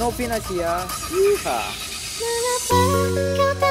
Novinasia. Yeehaw. Mengapa kau